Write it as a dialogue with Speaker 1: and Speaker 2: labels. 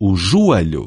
Speaker 1: o joelho.